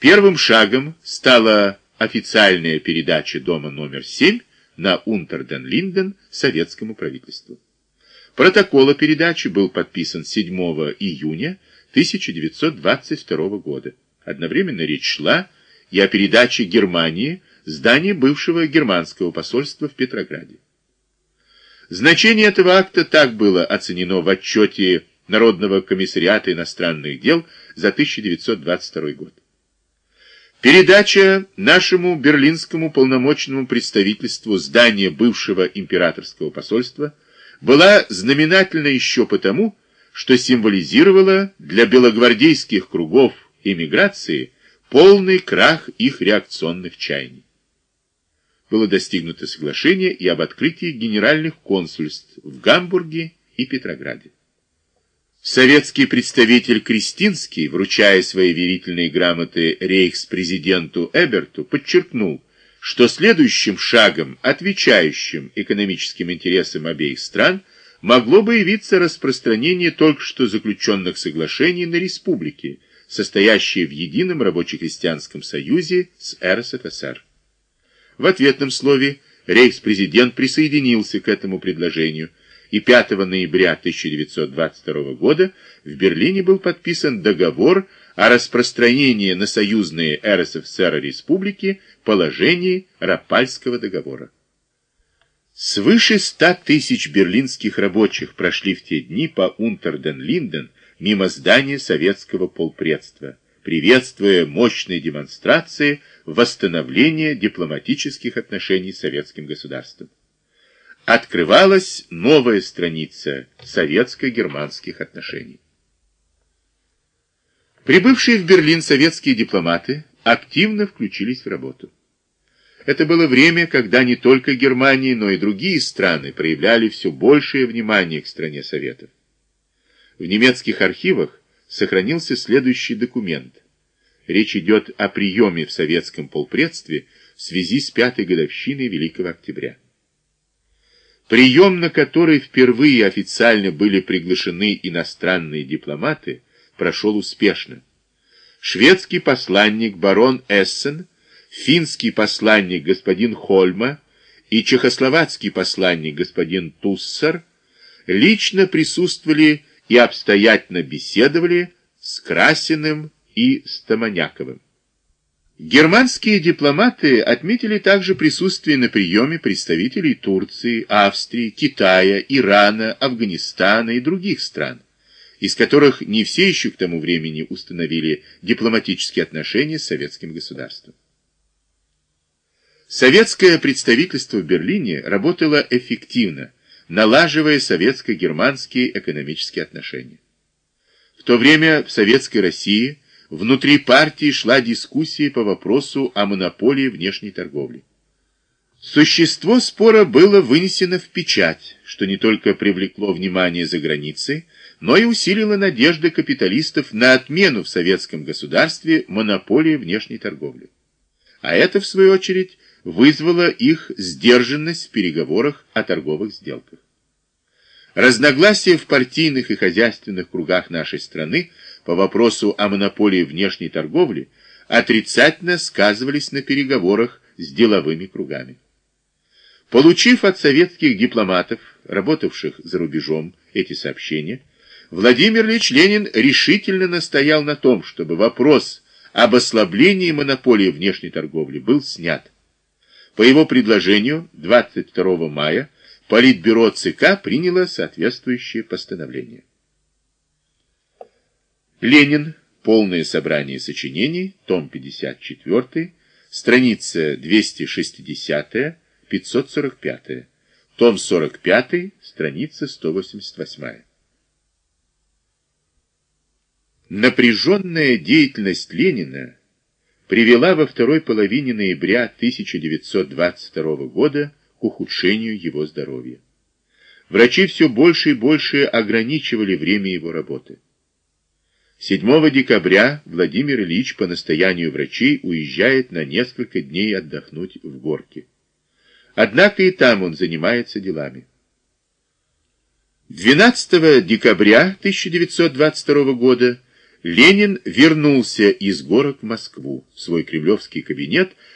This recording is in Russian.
Первым шагом стала официальная передача дома номер 7 на Унтерден-Линден советскому правительству. Протокол о передаче был подписан 7 июня 1922 года. Одновременно речь шла и о передаче Германии здания бывшего германского посольства в Петрограде. Значение этого акта так было оценено в отчете Народного комиссариата иностранных дел за 1922 год. Передача нашему берлинскому полномочному представительству здания бывшего императорского посольства была знаменательна еще потому, что символизировала для белогвардейских кругов эмиграции полный крах их реакционных чаяний. Было достигнуто соглашение и об открытии генеральных консульств в Гамбурге и Петрограде. Советский представитель Кристинский, вручая свои верительные грамоты рейхс-президенту Эберту, подчеркнул, что следующим шагом, отвечающим экономическим интересам обеих стран, могло бы явиться распространение только что заключенных соглашений на республики, состоящие в едином рабоче-крестьянском союзе с РСФСР. В ответном слове рейхс-президент присоединился к этому предложению, и 5 ноября 1922 года в Берлине был подписан договор о распространении на союзные РСФСР республики положений Рапальского договора. Свыше 100 тысяч берлинских рабочих прошли в те дни по Унтерден-Линден мимо здания советского полпредства, приветствуя мощные демонстрации восстановления дипломатических отношений с советским государством открывалась новая страница советско-германских отношений. Прибывшие в Берлин советские дипломаты активно включились в работу. Это было время, когда не только Германия, но и другие страны проявляли все большее внимание к стране Советов. В немецких архивах сохранился следующий документ. Речь идет о приеме в советском полпредстве в связи с пятой годовщиной Великого Октября. Прием, на который впервые официально были приглашены иностранные дипломаты, прошел успешно. Шведский посланник барон Эссен, финский посланник господин Хольма и чехословацкий посланник господин Туссер лично присутствовали и обстоятельно беседовали с Красиным и Стаманяковым. Германские дипломаты отметили также присутствие на приеме представителей Турции, Австрии, Китая, Ирана, Афганистана и других стран, из которых не все еще к тому времени установили дипломатические отношения с советским государством. Советское представительство в Берлине работало эффективно, налаживая советско-германские экономические отношения. В то время в Советской России – Внутри партии шла дискуссия по вопросу о монополии внешней торговли. Существо спора было вынесено в печать, что не только привлекло внимание за границей, но и усилило надежды капиталистов на отмену в советском государстве монополии внешней торговли. А это, в свою очередь, вызвало их сдержанность в переговорах о торговых сделках. Разногласия в партийных и хозяйственных кругах нашей страны по вопросу о монополии внешней торговли отрицательно сказывались на переговорах с деловыми кругами. Получив от советских дипломатов, работавших за рубежом, эти сообщения, Владимир Ильич Ленин решительно настоял на том, чтобы вопрос об ослаблении монополии внешней торговли был снят. По его предложению 22 мая Политбюро ЦК приняло соответствующее постановление. Ленин. Полное собрание сочинений. Том 54. Страница 260-545. Том 45. Страница 188. Напряженная деятельность Ленина привела во второй половине ноября 1922 года к ухудшению его здоровья. Врачи все больше и больше ограничивали время его работы. 7 декабря Владимир Ильич по настоянию врачей уезжает на несколько дней отдохнуть в горке. Однако и там он занимается делами. 12 декабря 1922 года Ленин вернулся из горок в Москву, в свой кремлевский кабинет,